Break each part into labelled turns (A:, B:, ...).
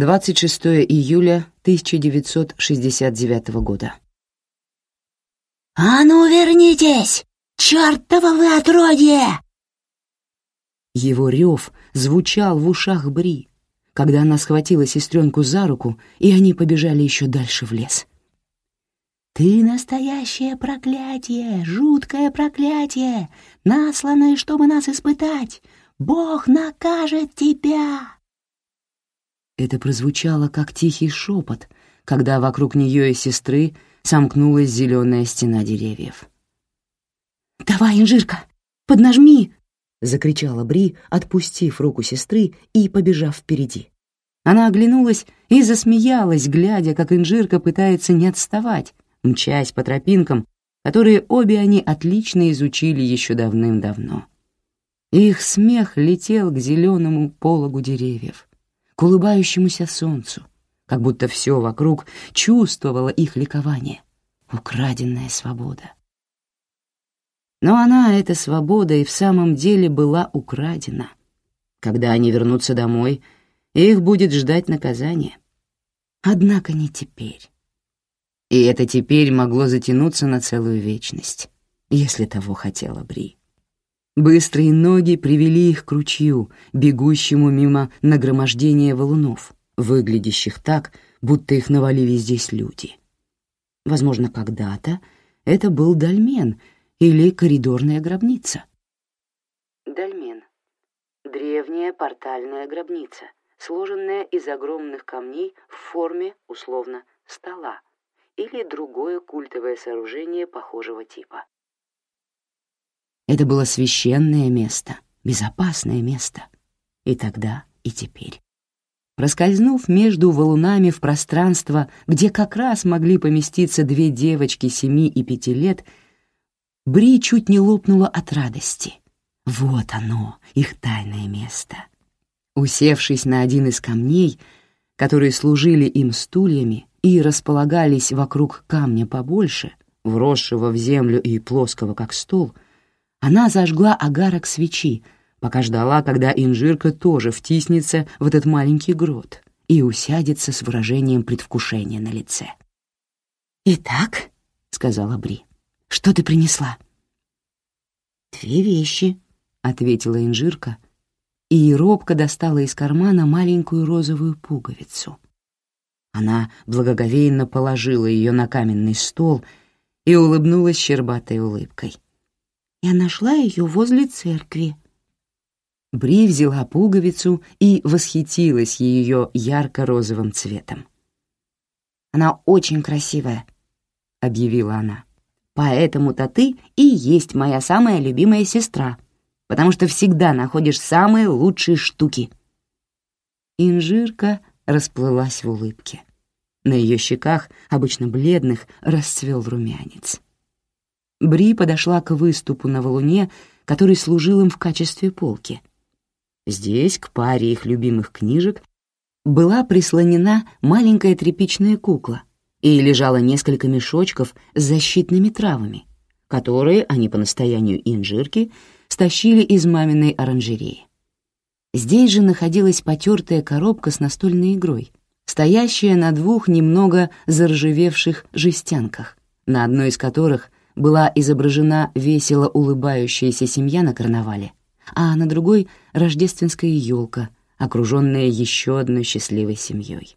A: 26 июля 1969 года.
B: «А ну вернитесь! Чёртово вы отродье!»
A: Его рев звучал в ушах Бри, когда она схватила сестренку за руку, и они побежали еще дальше в лес.
B: «Ты настоящее проклятие, жуткое проклятие, насланное, чтобы нас испытать! Бог накажет тебя!»
A: Это прозвучало, как тихий шепот, когда вокруг нее и сестры сомкнулась зеленая стена деревьев.
B: «Давай, инжирка, поднажми!»
A: — закричала Бри, отпустив руку сестры и побежав впереди. Она оглянулась и засмеялась, глядя, как инжирка пытается не отставать, мчась по тропинкам, которые обе они отлично изучили еще давным-давно. Их смех летел к зеленому пологу деревьев, к улыбающемуся солнцу, как будто все вокруг чувствовало их ликование, украденная свобода. Но она, эта свобода, и в самом деле была украдена. Когда они вернутся домой, их будет ждать наказание. Однако не теперь. И это теперь могло затянуться на целую вечность, если того хотела Бри. Быстрые ноги привели их к ручью, бегущему мимо нагромождения валунов, выглядящих так, будто их навалили здесь люди. Возможно, когда-то это был дольмен — или коридорная гробница. Дольмен. Древняя портальная гробница, сложенная из огромных камней в форме, условно, стола или другое культовое сооружение похожего типа. Это было священное место, безопасное место. И тогда, и теперь. Проскользнув между валунами в пространство, где как раз могли поместиться две девочки семи и пяти лет, Бри чуть не лопнула от радости. Вот оно, их тайное место. Усевшись на один из камней, которые служили им стульями и располагались вокруг камня побольше, вросшего в землю и плоского как стол, она зажгла агарок свечи, пока ждала, когда инжирка тоже втиснется в этот маленький грот и усядется с выражением предвкушения на лице.
B: «Итак», — сказала Бри, что ты принесла?»
A: «Две вещи», — ответила инжирка, и робко достала из кармана маленькую розовую пуговицу. Она благоговейно положила ее на каменный стол и улыбнулась щербатой улыбкой.
B: «Я нашла ее возле церкви».
A: Бри взяла пуговицу и восхитилась ее ярко-розовым цветом.
B: «Она очень красивая», — объявила она.
A: Поэтому-то ты и есть моя самая любимая сестра, потому что всегда находишь самые лучшие штуки». Инжирка расплылась в улыбке. На ее щеках, обычно бледных, расцвел румянец. Бри подошла к выступу на валуне, который служил им в качестве полки. Здесь, к паре их любимых книжек, была прислонена маленькая тряпичная кукла — и лежало несколько мешочков с защитными травами, которые они по настоянию инжирки стащили из маминой оранжереи. Здесь же находилась потертая коробка с настольной игрой, стоящая на двух немного заржавевших жестянках, на одной из которых была изображена весело улыбающаяся семья на карнавале, а на другой — рождественская елка, окруженная еще одной счастливой семьей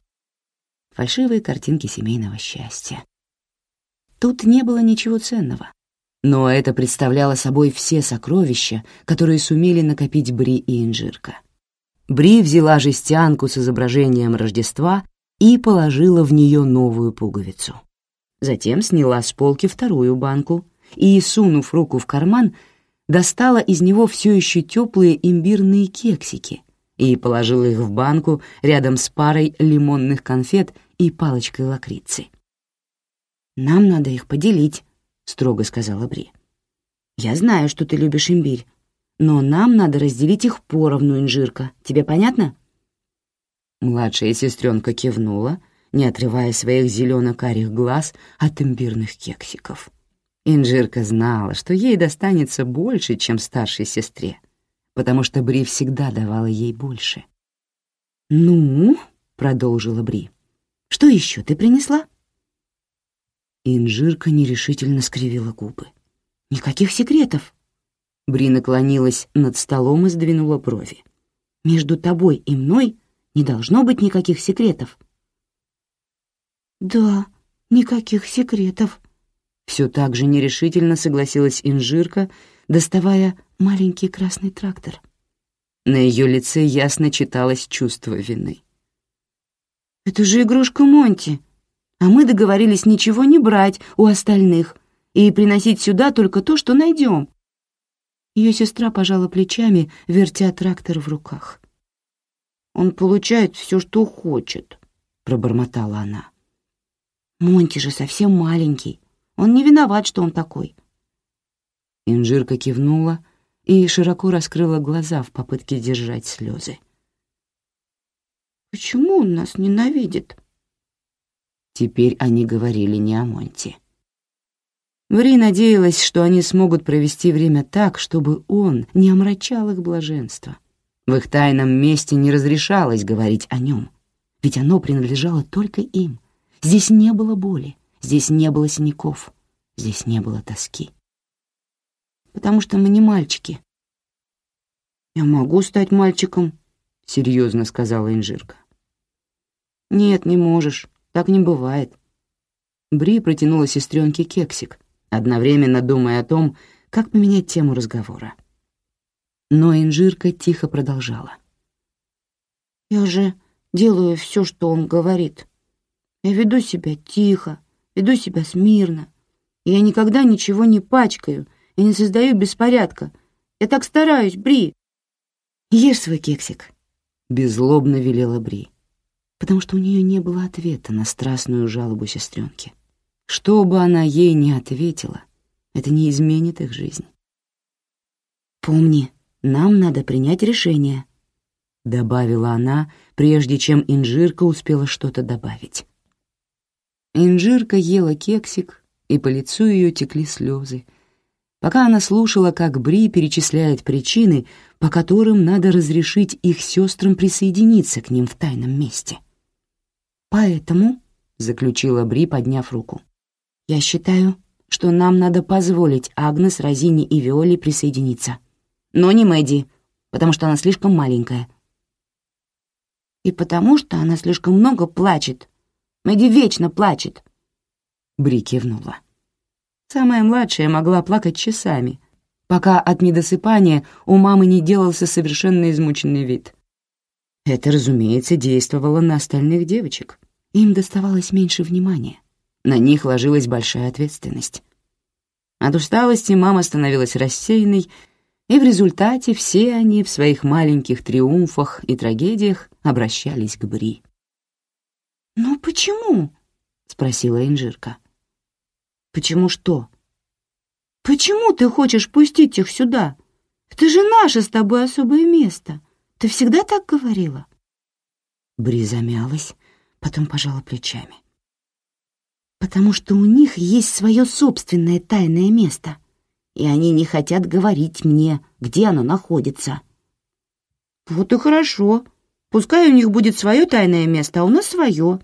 A: фальшивые картинки семейного счастья. Тут не было ничего ценного, но это представляло собой все сокровища, которые сумели накопить Бри и Инжирка. Бри взяла жестянку с изображением Рождества и положила в нее новую пуговицу. Затем сняла с полки вторую банку и, сунув руку в карман, достала из него все еще теплые имбирные кексики и положила их в банку рядом с парой лимонных конфет и палочкой лакрицы. «Нам надо их поделить», — строго сказала Бри. «Я знаю, что ты любишь имбирь, но нам надо разделить их поровну, инжирка. Тебе понятно?» Младшая сестренка кивнула, не отрывая своих зелено-карих глаз от имбирных кексиков. Инжирка знала, что ей достанется больше, чем старшей сестре, потому что Бри всегда давала ей больше. «Ну?» — продолжила Бри. «Что еще ты принесла?» Инжирка нерешительно скривила губы. «Никаких секретов!» Бри наклонилась над столом и сдвинула брови. «Между тобой и мной не должно быть никаких секретов». «Да, никаких секретов», — все так же нерешительно согласилась Инжирка, доставая маленький красный трактор. На ее лице ясно читалось чувство вины. «Это же игрушка Монти, а мы договорились ничего не брать у остальных и приносить сюда только то, что найдем». Ее сестра пожала плечами, вертя трактор в руках. «Он получает все, что хочет», — пробормотала она. «Монти же совсем маленький. Он не виноват, что он такой». Инжирка кивнула и широко раскрыла глаза в попытке держать слезы. «Почему он нас ненавидит?» Теперь они говорили не о Монте. Ври надеялась, что они смогут провести время так, чтобы он не омрачал их блаженство. В их тайном месте не разрешалось говорить о нем, ведь оно принадлежало только им. Здесь не было боли, здесь не было синяков, здесь не было тоски. Потому что мы не мальчики. «Я могу стать мальчиком», — серьезно сказала Инжирка. «Нет, не можешь, так не бывает». Бри протянула сестренке кексик, одновременно думая о том, как поменять тему разговора. Но Инжирка тихо продолжала. «Я же делаю все, что он говорит. Я веду себя тихо, веду себя смирно. Я никогда ничего не пачкаю и не создаю беспорядка. Я так стараюсь, Бри». «Ешь свой кексик», — беззлобно велела Бри, потому что у нее не было ответа на страстную жалобу сестренки. Что бы она ей не ответила, это не изменит их жизнь. «Помни, нам надо принять решение», — добавила она, прежде чем Инжирка успела что-то добавить. Инжирка ела кексик, и по лицу ее текли слезы, пока она слушала, как Бри перечисляет причины, по которым надо разрешить их сестрам присоединиться к ним в тайном месте. «Поэтому», — заключила Бри, подняв руку, я считаю, что нам надо позволить Агнес, Розине и Виоле присоединиться. Но не Мэдди, потому что она слишком маленькая. И потому что она слишком много плачет. Мэдди вечно плачет. Бри кивнула. Самая младшая могла плакать часами, пока от недосыпания у мамы не делался совершенно измученный вид. Это, разумеется, действовало на остальных девочек. Им доставалось меньше внимания. На них ложилась большая ответственность. От усталости мама становилась рассеянной, и в результате все они в своих маленьких триумфах и трагедиях обращались к Бри. «Ну почему?» — спросила Инжирка. «Почему что?» «Почему ты хочешь пустить их сюда? Это же наше с тобой особое место. Ты всегда так говорила?» Бри замялась, потом пожала плечами потому что у них есть свое собственное тайное место, и они не хотят говорить мне, где оно находится. Вот и хорошо. Пускай у них будет свое тайное место, а у нас свое.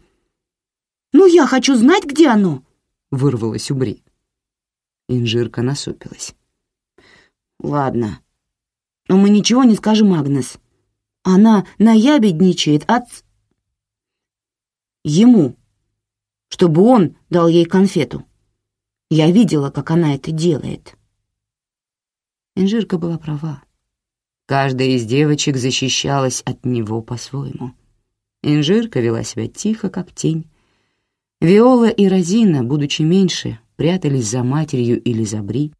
A: Ну, я хочу знать, где оно, — вырвалась у Бри. Инжирка насупилась. Ладно, но мы ничего не скажем Агнес. Она наябедничает от... Ему чтобы он дал ей конфету. Я видела, как она это делает. Инжирка была права. Каждая из девочек защищалась от него по-своему. Инжирка вела себя тихо, как тень. Виола и Розина, будучи меньше, прятались за матерью или за Бри.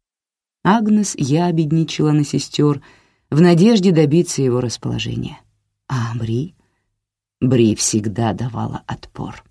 A: Агнес ябедничала на сестер в надежде добиться его расположения. А Бри? Бри всегда давала отпор.